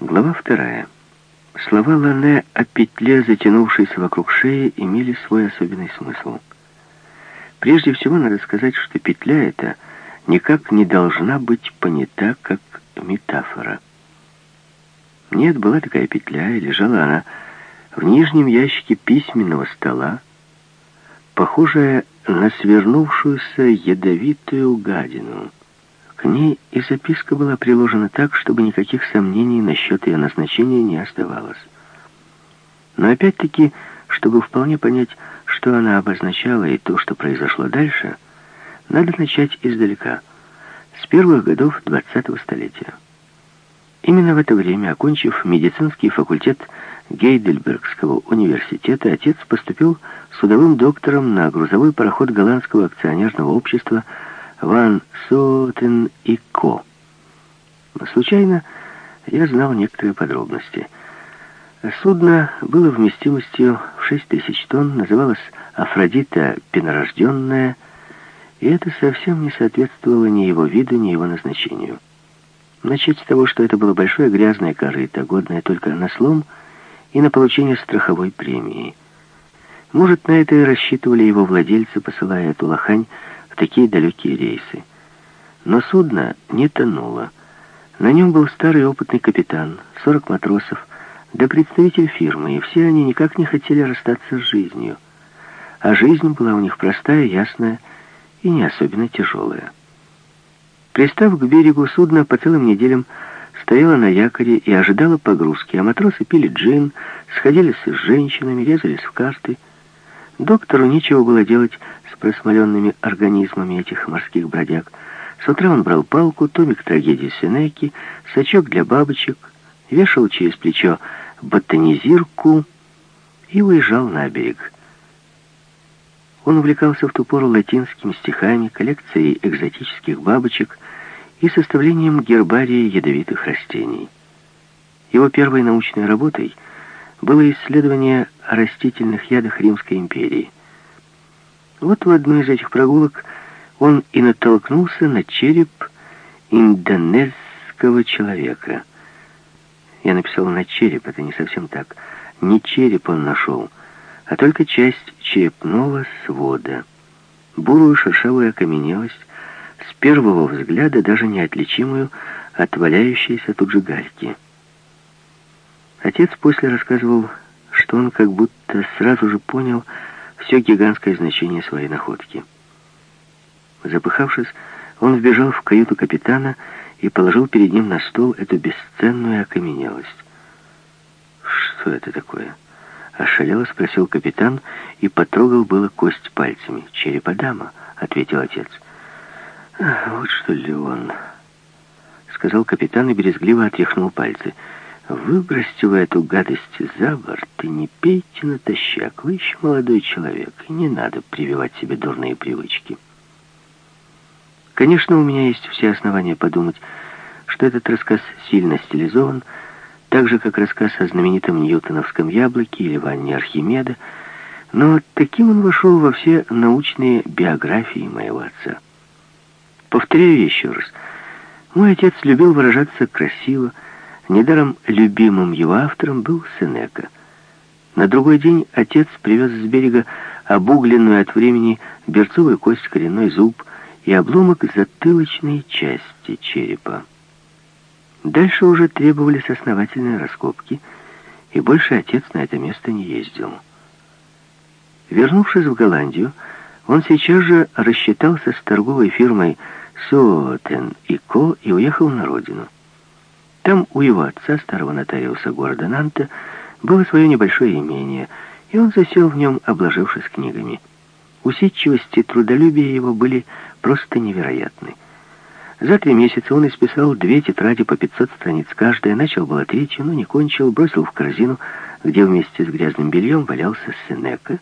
Глава вторая. Слова Лане о петле, затянувшейся вокруг шеи, имели свой особенный смысл. Прежде всего, надо сказать, что петля эта никак не должна быть понята как метафора. Нет, была такая петля, и лежала она в нижнем ящике письменного стола, похожая на свернувшуюся ядовитую гадину. К ней и записка была приложена так, чтобы никаких сомнений насчет ее назначения не оставалось. Но опять-таки, чтобы вполне понять, что она обозначала и то, что произошло дальше, надо начать издалека, с первых годов 20-го столетия. Именно в это время, окончив медицинский факультет Гейдельбергского университета, отец поступил судовым доктором на грузовой пароход голландского акционерного общества Ван Сотен и Ко. Случайно я знал некоторые подробности. Судно было вместимостью в 6 тысяч тонн, называлось «Афродита Пенорожденная», и это совсем не соответствовало ни его виду, ни его назначению. Начать с того, что это было большое грязное корыто, годное только на слом и на получение страховой премии. Может, на это и рассчитывали его владельцы, посылая эту лохань такие далекие рейсы. Но судно не тонуло. На нем был старый опытный капитан, 40 матросов, да представитель фирмы, и все они никак не хотели расстаться с жизнью. А жизнь была у них простая, ясная и не особенно тяжелая. Пристав к берегу, судно по целым неделям стояло на якоре и ожидало погрузки, а матросы пили джин, сходились с женщинами, резались в карты. Доктору нечего было делать просмоленными организмами этих морских бродяг. С утра он брал палку, томик трагедии Сенеки, сачок для бабочек, вешал через плечо ботанизирку и уезжал на берег. Он увлекался в ту пору латинскими стихами, коллекцией экзотических бабочек и составлением гербария ядовитых растений. Его первой научной работой — было исследование о растительных ядах Римской империи. Вот в одной из этих прогулок он и натолкнулся на череп индонезского человека. Я написал на череп, это не совсем так. Не череп он нашел, а только часть черепного свода. Бурую шершавую окаменелость, с первого взгляда даже неотличимую от валяющейся тут же гальки. Отец после рассказывал, что он как будто сразу же понял все гигантское значение своей находки. Запыхавшись, он вбежал в каюту капитана и положил перед ним на стол эту бесценную окаменелость. «Что это такое?» Ошалело спросил капитан и потрогал было кость пальцами. «Череп Адама», — ответил отец. «Вот что ли он», — сказал капитан и березгливо отряхнул пальцы. Выбросьте вы эту гадость за борт и не пейте натощак. Вы еще молодой человек, и не надо прививать себе дурные привычки. Конечно, у меня есть все основания подумать, что этот рассказ сильно стилизован, так же, как рассказ о знаменитом ньютоновском яблоке или ванне Архимеда, но таким он вошел во все научные биографии моего отца. Повторяю еще раз, мой отец любил выражаться красиво, Недаром любимым его автором был Сенека. На другой день отец привез с берега обугленную от времени берцовую кость, коренной зуб и обломок затылочной части черепа. Дальше уже требовались основательные раскопки, и больше отец на это место не ездил. Вернувшись в Голландию, он сейчас же рассчитался с торговой фирмой Сотен и Ко и уехал на родину. Там у его отца, старого нотариуса города Нанта, было свое небольшое имение, и он засел в нем, обложившись книгами. Усидчивость и трудолюбие его были просто невероятны. За три месяца он исписал две тетради по 500 страниц каждая, начал было третью, но не кончил, бросил в корзину, где вместе с грязным бельем валялся Сенека,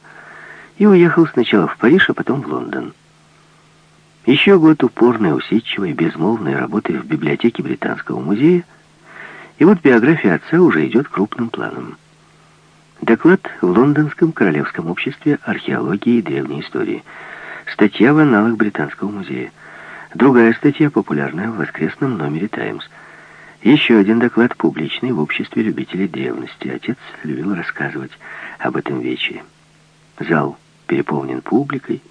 и уехал сначала в Париж, а потом в Лондон. Еще год упорной, усидчивой, безмолвной работы в библиотеке Британского музея и вот биография отца уже идет крупным планом. Доклад в Лондонском Королевском обществе археологии и древней истории. Статья в аналах Британского музея. Другая статья, популярная в воскресном номере «Таймс». Еще один доклад публичный в обществе любителей древности. Отец любил рассказывать об этом вечере. Зал переполнен публикой.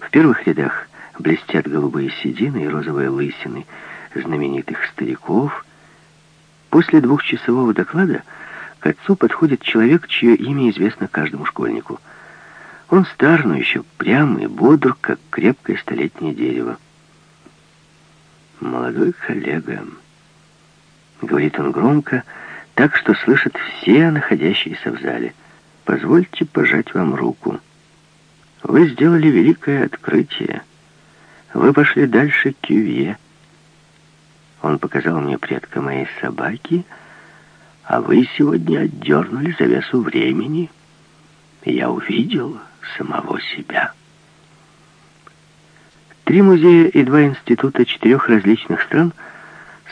В первых рядах блестят голубые седины и розовые лысины знаменитых стариков. После двухчасового доклада к отцу подходит человек, чье имя известно каждому школьнику. Он стар, но еще прям и бодр, как крепкое столетнее дерево. «Молодой коллега», — говорит он громко, так что слышат все находящиеся в зале, — «позвольте пожать вам руку. Вы сделали великое открытие. Вы пошли дальше Кювье. Он показал мне предка моей собаки, а вы сегодня отдернули завесу времени. Я увидел самого себя». Три музея и два института четырех различных стран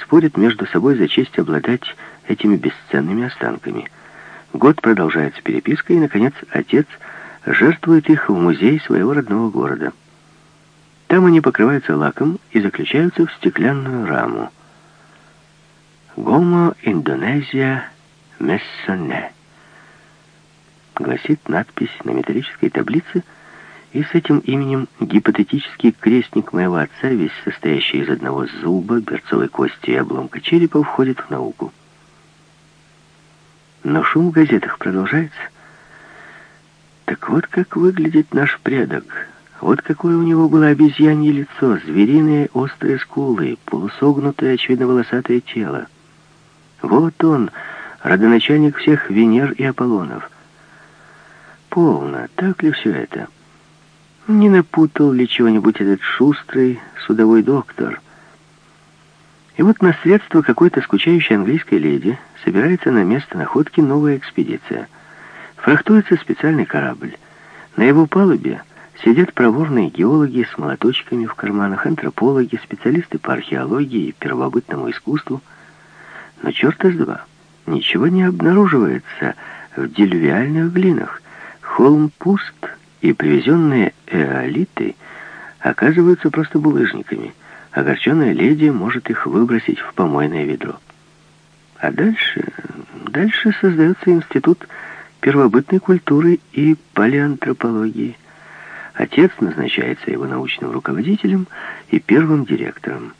спорят между собой за честь обладать этими бесценными останками. Год продолжается переписка, и, наконец, отец жертвует их в музей своего родного города. Там они покрываются лаком и заключаются в стеклянную раму. «Гомо Индонезия Мессоне» гласит надпись на металлической таблице, и с этим именем гипотетический крестник моего отца, весь состоящий из одного зуба, берцовой кости и обломка черепа, входит в науку. Но шум в газетах продолжается. Так вот как выглядит наш предок. Вот какое у него было обезьянье лицо, звериные острые скулы, полусогнутое, очевидно, волосатое тело. Вот он, родоначальник всех Венер и Аполлонов. Полно, так ли все это? — не напутал ли чего-нибудь этот шустрый судовой доктор? И вот на средства какой-то скучающей английской леди собирается на место находки новая экспедиция. Фрахтуется специальный корабль. На его палубе сидят проворные геологи с молоточками в карманах, антропологи, специалисты по археологии и первобытному искусству. Но черта с два, ничего не обнаруживается в делювиальных глинах. Холм пуст, и привезенные эолиты оказываются просто булыжниками. Огорченная леди может их выбросить в помойное ведро. А дальше, дальше создается институт первобытной культуры и палеантропологии. Отец назначается его научным руководителем и первым директором.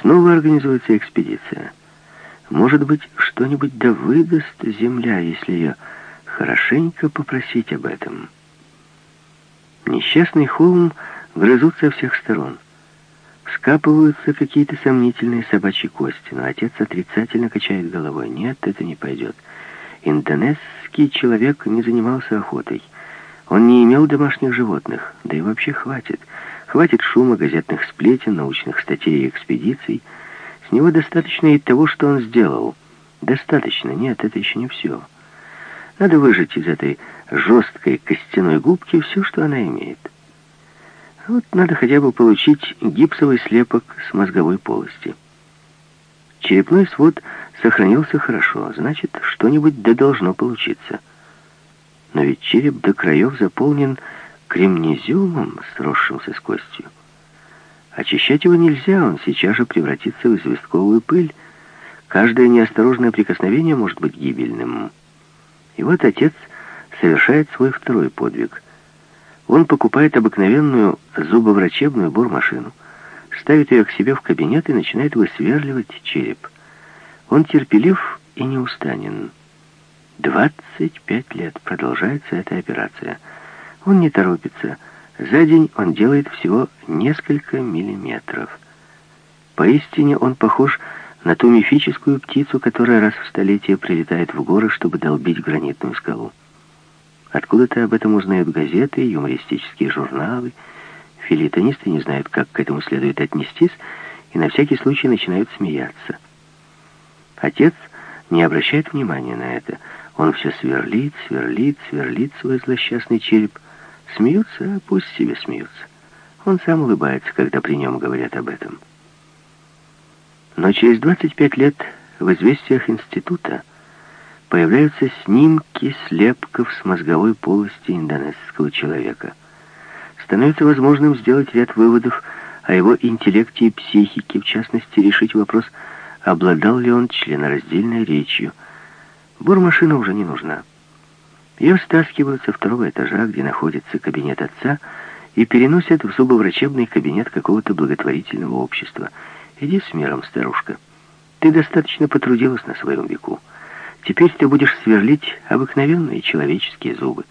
Снова организуется экспедиция. Может быть, что-нибудь да выдаст земля, если ее хорошенько попросить об этом. Несчастный холм грызут со всех сторон. Скапываются какие-то сомнительные собачьи кости, но отец отрицательно качает головой. Нет, это не пойдет. Индонезский человек не занимался охотой. Он не имел домашних животных, да и вообще хватит. Хватит шума, газетных сплетен, научных статей и экспедиций. С него достаточно и того, что он сделал. Достаточно. Нет, это еще не все. Надо выжать из этой жесткой костяной губки все, что она имеет. Вот надо хотя бы получить гипсовый слепок с мозговой полости. Черепной свод сохранился хорошо, значит, что-нибудь да должно получиться. Но ведь череп до краев заполнен кремнезиумом, сросшимся с костью. Очищать его нельзя, он сейчас же превратится в известковую пыль. Каждое неосторожное прикосновение может быть гибельным. И вот отец совершает свой второй подвиг. Он покупает обыкновенную зубоврачебную бормашину, ставит ее к себе в кабинет и начинает высверливать череп. Он терпелив и неустанен. 25 лет продолжается эта операция. Он не торопится. За день он делает всего несколько миллиметров. Поистине он похож на ту мифическую птицу, которая раз в столетие прилетает в горы, чтобы долбить гранитную скалу. Откуда-то об этом узнают газеты, юмористические журналы. Филитонисты не знают, как к этому следует отнестись, и на всякий случай начинают смеяться. Отец не обращает внимания на это. Он все сверлит, сверлит, сверлит свой злосчастный череп. Смеются, пусть себе смеются. Он сам улыбается, когда при нем говорят об этом. Но через 25 лет в известиях института появляются снимки слепков с мозговой полости индонезского человека. Становится возможным сделать ряд выводов о его интеллекте и психике, в частности, решить вопрос обладал ли он членораздельной речью. Бормашина уже не нужна. Ее стаскивают со второго этажа, где находится кабинет отца, и переносят в зубоврачебный кабинет какого-то благотворительного общества. Иди с миром, старушка. Ты достаточно потрудилась на своем веку. Теперь ты будешь сверлить обыкновенные человеческие зубы.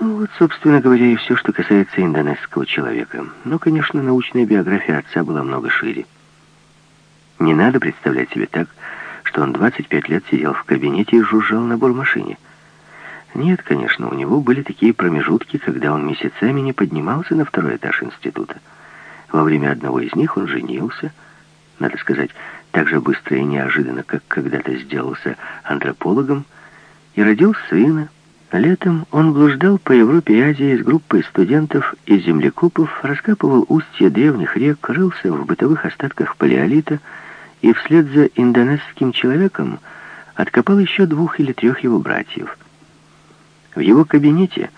Ну, вот, собственно говоря, и все, что касается индонезского человека. Но, конечно, научная биография отца была много шире. Не надо представлять себе так, что он 25 лет сидел в кабинете и жужжал на бормашине. Нет, конечно, у него были такие промежутки, когда он месяцами не поднимался на второй этаж института. Во время одного из них он женился, надо сказать, так же быстро и неожиданно, как когда-то сделался антропологом, и родил сына. Летом он блуждал по Европе и Азии с группой студентов и землекопов, раскапывал устья древних рек, рылся в бытовых остатках палеолита и вслед за индонезским человеком откопал еще двух или трех его братьев. В его кабинете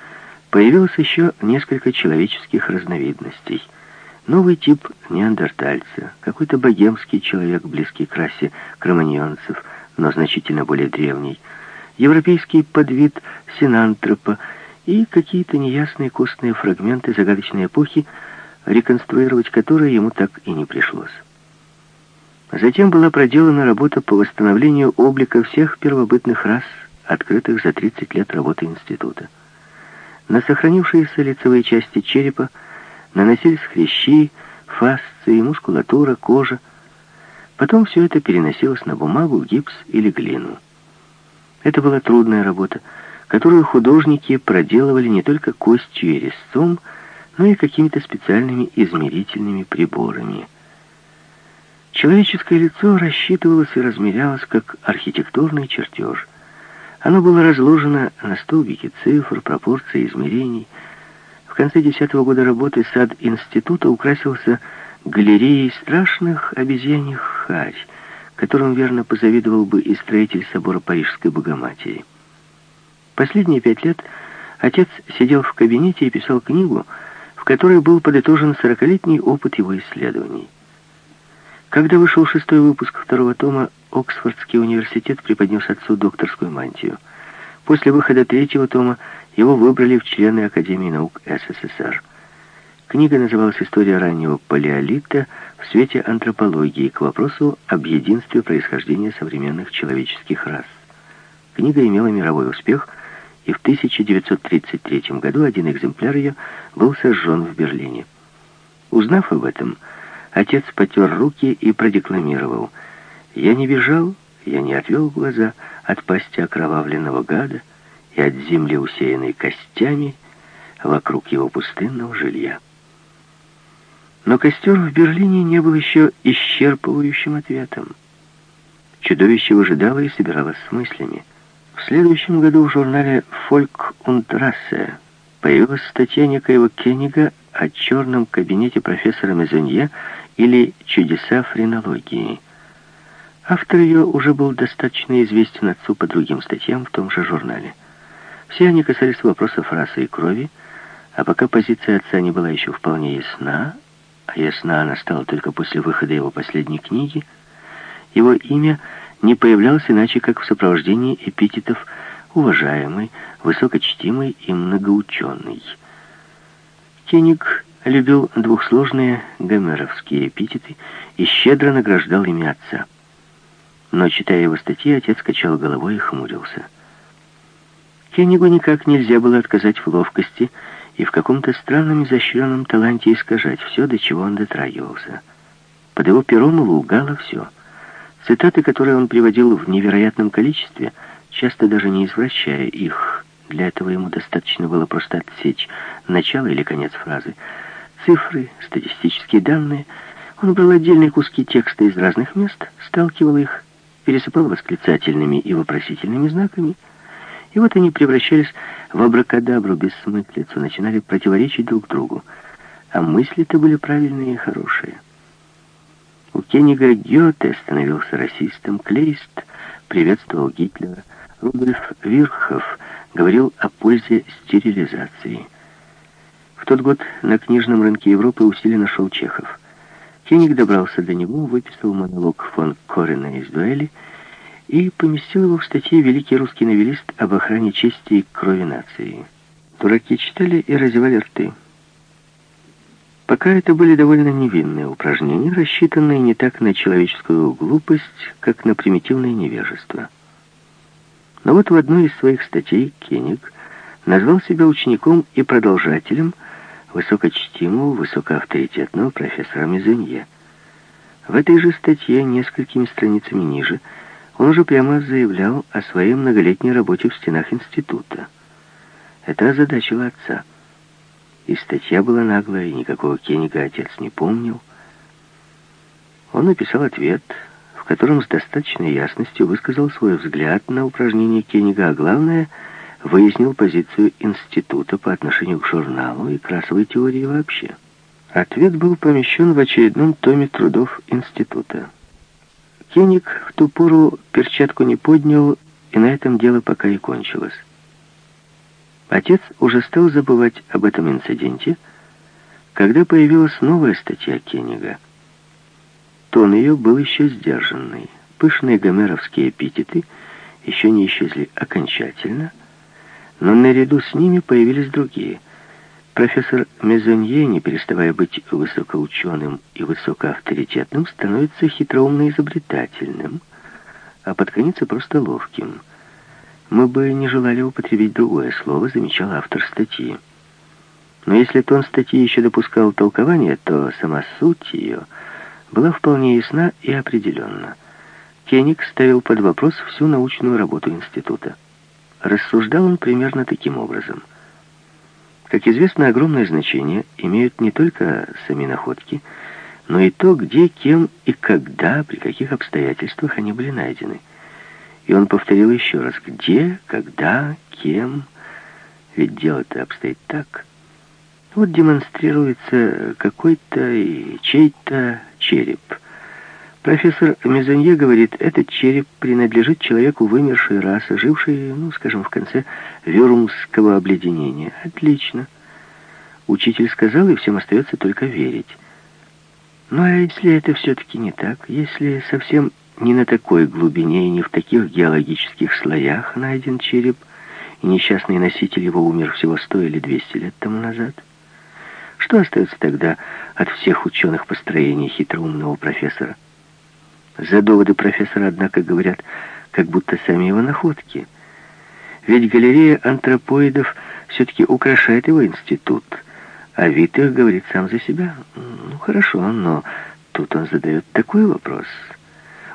появилось еще несколько человеческих разновидностей – Новый тип неандертальца, какой-то богемский человек, близкий к расе кроманьонцев, но значительно более древний, европейский подвид синантропа и какие-то неясные костные фрагменты загадочной эпохи, реконструировать которые ему так и не пришлось. Затем была проделана работа по восстановлению облика всех первобытных рас, открытых за 30 лет работы института. На сохранившиеся лицевые части черепа Наносились хрящи, фасции, мускулатура, кожа. Потом все это переносилось на бумагу, гипс или глину. Это была трудная работа, которую художники проделывали не только костью и резцом, но и какими-то специальными измерительными приборами. Человеческое лицо рассчитывалось и размерялось как архитектурный чертеж. Оно было разложено на столбике цифр, пропорций, измерений – в конце десятого года работы сад института украсился галереей страшных обезьяньих харь, которым верно позавидовал бы и строитель собора Парижской Богоматери. Последние пять лет отец сидел в кабинете и писал книгу, в которой был подытожен сорокалетний опыт его исследований. Когда вышел шестой выпуск второго тома, Оксфордский университет преподнес отцу докторскую мантию. После выхода третьего тома его выбрали в члены Академии наук СССР. Книга называлась «История раннего палеолита в свете антропологии» к вопросу об единстве происхождения современных человеческих рас. Книга имела мировой успех, и в 1933 году один экземпляр ее был сожжен в Берлине. Узнав об этом, отец потер руки и продекламировал «Я не бежал, я не отвел глаза от пасти окровавленного гада, и от земли, усеянной костями, вокруг его пустынного жилья. Но костер в Берлине не был еще исчерпывающим ответом. Чудовище выжидало и собиралось с мыслями. В следующем году в журнале «Фольк und Rasse» появилась статья некоего Кеннига о черном кабинете профессора Мезонье или «Чудеса френологии». Автор ее уже был достаточно известен отцу по другим статьям в том же журнале. Все они касались вопросов расы и крови, а пока позиция отца не была еще вполне ясна, а ясна она стала только после выхода его последней книги, его имя не появлялось иначе, как в сопровождении эпитетов «уважаемый», «высокочтимый» и «многоученый». Кеник любил двухсложные гомеровские эпитеты и щедро награждал ими отца. Но, читая его статьи, отец качал головой и хмурился. Кеннигу никак нельзя было отказать в ловкости и в каком-то странном изощренном таланте искажать все, до чего он дотрагивался. Под его пером лугало все. Цитаты, которые он приводил в невероятном количестве, часто даже не извращая их, для этого ему достаточно было просто отсечь начало или конец фразы. Цифры, статистические данные. Он брал отдельные куски текста из разных мест, сталкивал их, пересыпал восклицательными и вопросительными знаками — и вот они превращались в абракадабру, бессмыслицу, начинали противоречить друг другу. А мысли-то были правильные и хорошие. У Кеннига Гёте становился расистом, Клейст приветствовал Гитлера, Рудольф Вирхов говорил о пользе стерилизации. Тот год на книжном рынке Европы усиленно шел Чехов. Кеник добрался до него, выписал монолог фон Корена из дуэли и поместил его в статье «Великий русский новелист об охране чести и крови нации». Дураки читали и разевали рты. Пока это были довольно невинные упражнения, рассчитанные не так на человеческую глупость, как на примитивное невежество. Но вот в одной из своих статей Кеник назвал себя учеником и продолжателем высокочтимого, высокоавторитетного профессора Мизенье. В этой же статье, несколькими страницами ниже, он уже прямо заявлял о своей многолетней работе в стенах института. Это озадачило отца. И статья была наглая, и никакого Кеннига отец не помнил. Он написал ответ, в котором с достаточной ясностью высказал свой взгляд на упражнение Кеннига, а главное — выяснил позицию института по отношению к журналу и к расовой теории вообще. Ответ был помещен в очередном томе трудов института. Кеник в ту пору перчатку не поднял, и на этом дело пока и кончилось. Отец уже стал забывать об этом инциденте, когда появилась новая статья Кеннига. Тон ее был еще сдержанный. Пышные гомеровские эпитеты еще не исчезли окончательно — но наряду с ними появились другие. Профессор Мезонье, не переставая быть высокоученым и высокоавторитетным, становится хитроумно изобретательным, а под конец и просто ловким. Мы бы не желали употребить другое слово, замечал автор статьи. Но если тон статьи еще допускал толкование, то сама суть ее была вполне ясна и определенна. Кеник ставил под вопрос всю научную работу института. Рассуждал он примерно таким образом. Как известно, огромное значение имеют не только сами находки, но и то, где, кем и когда, при каких обстоятельствах они были найдены. И он повторил еще раз, где, когда, кем, ведь дело-то обстоит так. Вот демонстрируется какой-то и чей-то череп – Профессор Мезонье говорит, этот череп принадлежит человеку вымершей расы, жившей, ну, скажем, в конце Вюрмского обледенения. Отлично. Учитель сказал, и всем остается только верить. Ну, а если это все-таки не так? Если совсем не на такой глубине и не в таких геологических слоях найден череп, и несчастный носитель его умер всего сто или двести лет тому назад? Что остается тогда от всех ученых построений хитроумного профессора? За доводы профессора, однако, говорят, как будто сами его находки. Ведь галерея антропоидов все-таки украшает его институт, а вид их говорит сам за себя. Ну, хорошо, но тут он задает такой вопрос.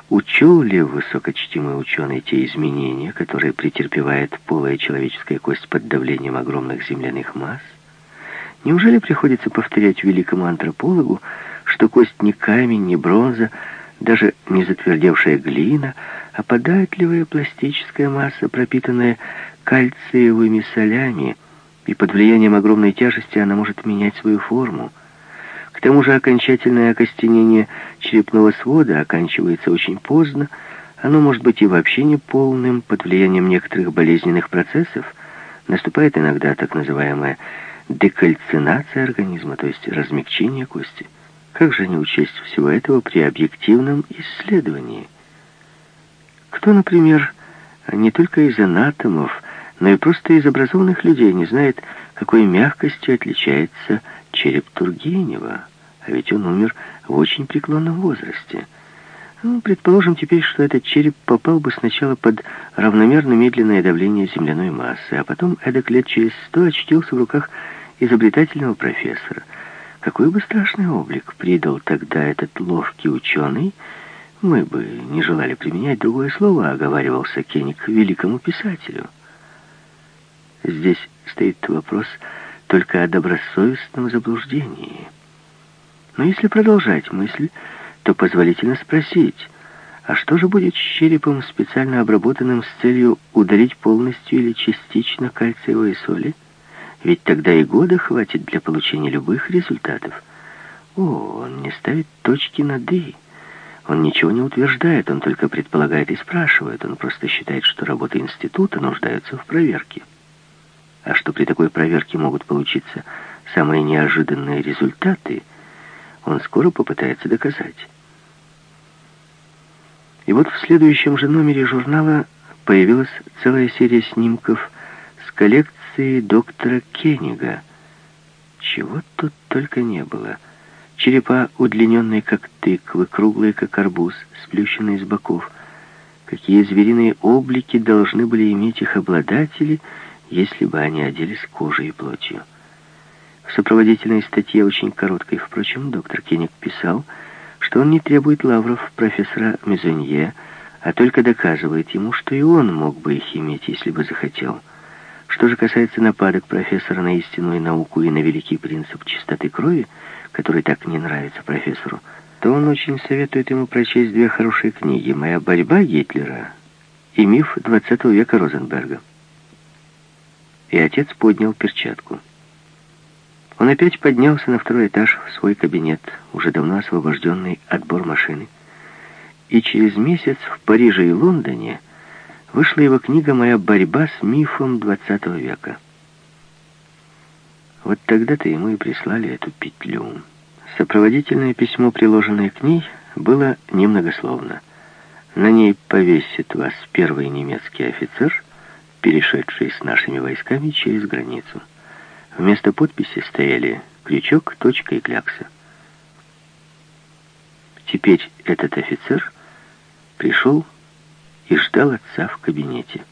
Учел ли высокочтимый ученый те изменения, которые претерпевает полая человеческая кость под давлением огромных земляных масс? Неужели приходится повторять великому антропологу, что кость не камень, не бронза, даже не затвердевшая глина, а податливая пластическая масса, пропитанная кальциевыми солями, и под влиянием огромной тяжести она может менять свою форму. К тому же окончательное окостенение черепного свода оканчивается очень поздно, оно может быть и вообще не полным, под влиянием некоторых болезненных процессов наступает иногда так называемая декальцинация организма, то есть размягчение кости. Как же не учесть всего этого при объективном исследовании? Кто, например, не только из анатомов, но и просто из образованных людей не знает, какой мягкостью отличается череп Тургенева, а ведь он умер в очень преклонном возрасте. Ну, предположим теперь, что этот череп попал бы сначала под равномерно медленное давление земляной массы, а потом эдак лет через сто очутился в руках изобретательного профессора — какой бы страшный облик придал тогда этот ловкий ученый, мы бы не желали применять другое слово, оговаривался Кеник великому писателю. Здесь стоит вопрос только о добросовестном заблуждении. Но если продолжать мысль, то позволительно спросить, а что же будет с черепом, специально обработанным с целью удалить полностью или частично кальциевые соли? Ведь тогда и года хватит для получения любых результатов. О, он не ставит точки над «и». Он ничего не утверждает, он только предполагает и спрашивает. Он просто считает, что работы института нуждаются в проверке. А что при такой проверке могут получиться самые неожиданные результаты, он скоро попытается доказать. И вот в следующем же номере журнала появилась целая серия снимков с коллекции доктора Кеннига. Чего тут только не было. Черепа, удлиненные как тыквы, круглые как арбуз, сплющенные с боков. Какие звериные облики должны были иметь их обладатели, если бы они оделись кожей и плотью. В сопроводительной статье, очень короткой, впрочем, доктор Кенник писал, что он не требует лавров профессора Мезонье, а только доказывает ему, что и он мог бы их иметь, если бы захотел. Что же касается нападок профессора на истинную науку и на великий принцип чистоты крови, который так не нравится профессору, то он очень советует ему прочесть две хорошие книги «Моя борьба Гитлера» и «Миф XX века Розенберга». И отец поднял перчатку. Он опять поднялся на второй этаж в свой кабинет, уже давно освобожденный от бормашины. И через месяц в Париже и Лондоне вышла его книга «Моя борьба с мифом XX века». Вот тогда-то ему и прислали эту петлю. Сопроводительное письмо, приложенное к ней, было немногословно. На ней повесит вас первый немецкий офицер, перешедший с нашими войсками через границу. Вместо подписи стояли крючок, точка и клякса. Теперь этот офицер пришел и ждал отца в кабинете.